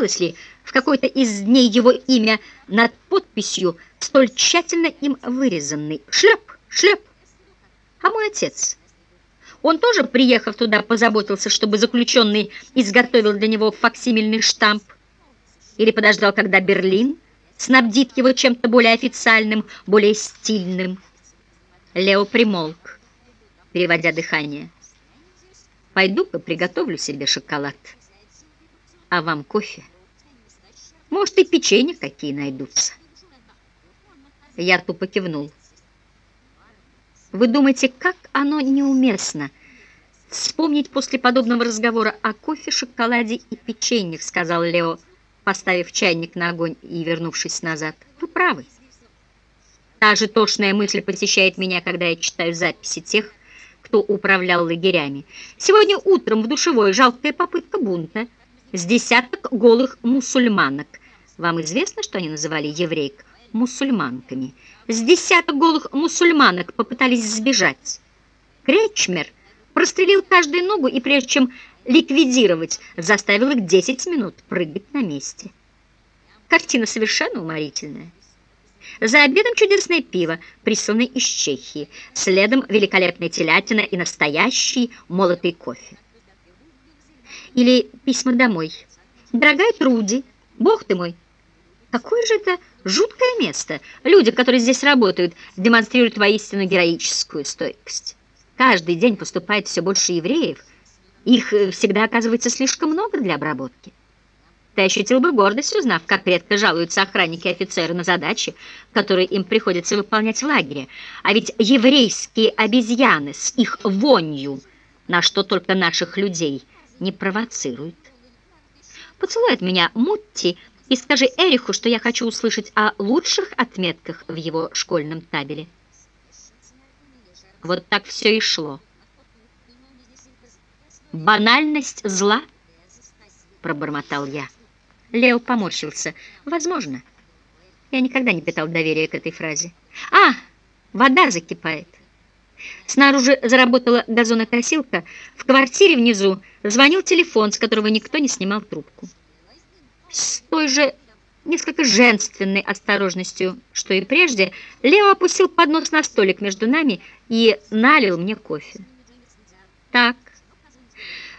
появилось ли в какой-то из дней его имя над подписью, столь тщательно им вырезанный. Шлеп, шлеп. А мой отец... Он тоже, приехав туда, позаботился, чтобы заключенный изготовил для него факсимильный штамп. Или подождал, когда Берлин снабдит его чем-то более официальным, более стильным. Лео примолк, переводя дыхание. «Пойду-ка приготовлю себе шоколад. А вам кофе? Может, и печенье какие найдутся». Я тупо кивнул. Вы думаете, как оно неуместно вспомнить после подобного разговора о кофе, шоколаде и печеньях, сказал Лео, поставив чайник на огонь и вернувшись назад. Вы правы. Та же тошная мысль посещает меня, когда я читаю записи тех, кто управлял лагерями. Сегодня утром в душевой жалкая попытка бунта с десяток голых мусульманок. Вам известно, что они называли еврейк мусульманками? С десяток голых мусульманок попытались сбежать. Кречмер прострелил каждую ногу и, прежде чем ликвидировать, заставил их 10 минут прыгать на месте. Картина совершенно уморительная. За обедом чудесное пиво, присланное из Чехии, следом великолепная телятина и настоящий молотый кофе. Или письма домой. «Дорогая Труди, бог ты мой, какое же это жуткое место. Люди, которые здесь работают, демонстрируют воистину героическую стойкость. Каждый день поступает все больше евреев. Их э, всегда оказывается слишком много для обработки. Ты ощутил бы гордость, узнав, как редко жалуются охранники и офицеры на задачи, которые им приходится выполнять в лагере. А ведь еврейские обезьяны с их вонью, на что только наших людей не провоцируют. Поцелуй от меня, Мутти, и скажи Эриху, что я хочу услышать о лучших отметках в его школьном табеле. Вот так все и шло. «Банальность зла?» — пробормотал я. Лео поморщился. «Возможно. Я никогда не питал доверия к этой фразе. А, вода закипает». Снаружи заработала газонокосилка. В квартире внизу звонил телефон, с которого никто не снимал трубку. С той же несколько женственной осторожностью, что и прежде, Лео опустил поднос на столик между нами и налил мне кофе. Так,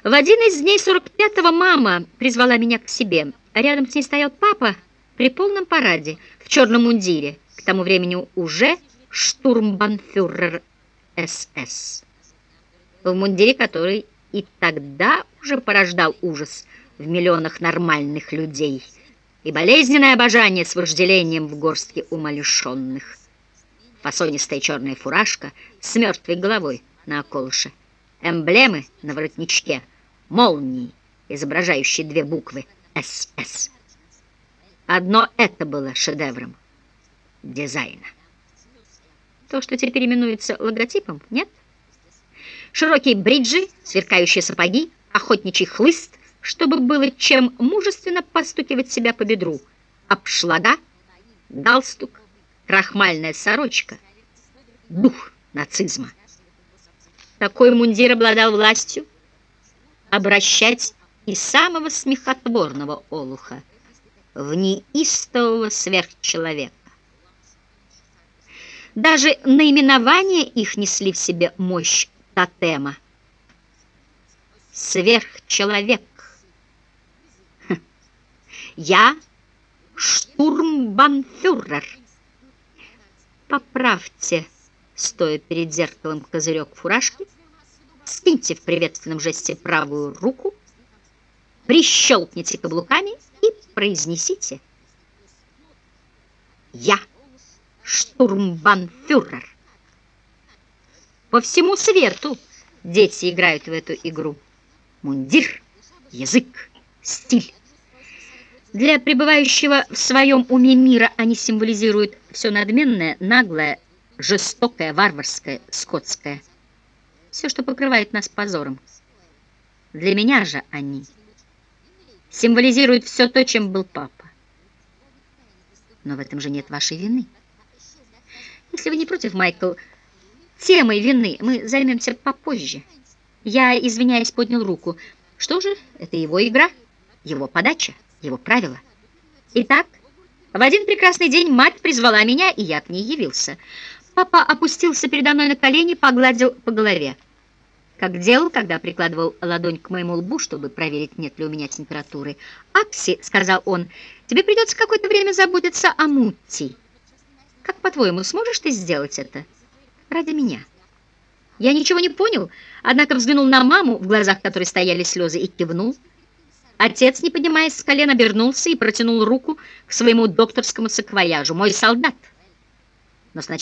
в один из дней 45-го мама призвала меня к себе. Рядом с ней стоял папа при полном параде, в черном мундире, к тому времени уже штурмбанфюрер СС. В мундире, который и тогда уже порождал ужас – в миллионах нормальных людей и болезненное обожание с вожделением в горстке умалишенных. Фасонистая черная фуражка с мертвой головой на околыше, эмблемы на воротничке, молнии, изображающие две буквы «СС». Одно это было шедевром дизайна. То, что теперь именуется логотипом, нет? Широкие бриджи, сверкающие сапоги, охотничий хлыст, чтобы было чем мужественно постукивать себя по бедру. Обшлага, галстук, крахмальная сорочка, дух нацизма. Такой мундир обладал властью обращать и самого смехотворного олуха в неистового сверхчеловека. Даже наименования их несли в себе мощь тотема. Сверхчеловек. Я штурмбанфюрер. Поправьте, стоя перед зеркалом козырек фуражки, скиньте в приветственном жесте правую руку, прищелкните каблуками и произнесите «Я штурмбанфюрер». По всему свету дети играют в эту игру. Мундир, язык, стиль. Для пребывающего в своем уме мира они символизируют все надменное, наглое, жестокое, варварское, скотское. Все, что покрывает нас позором. Для меня же они символизируют все то, чем был папа. Но в этом же нет вашей вины. Если вы не против, Майкл, темой вины мы займемся попозже. Я, извиняюсь, поднял руку. Что же, это его игра, его подача. его правила. Итак, в один прекрасный день мать призвала меня, и я к ней явился. Папа опустился передо мной на колени, погладил по голове. Как делал, когда прикладывал ладонь к моему лбу, чтобы проверить, нет ли у меня температуры. «Акси», — сказал он, — «тебе придется какое-то время заботиться о Мутти. Как, по-твоему, сможешь ты сделать это ради меня?» Я ничего не понял, однако взглянул на маму, в глазах которой стояли слезы, и кивнул. Отец, не поднимаясь с колен, обернулся и протянул руку к своему докторскому саквояжу. «Мой солдат!» Но сначала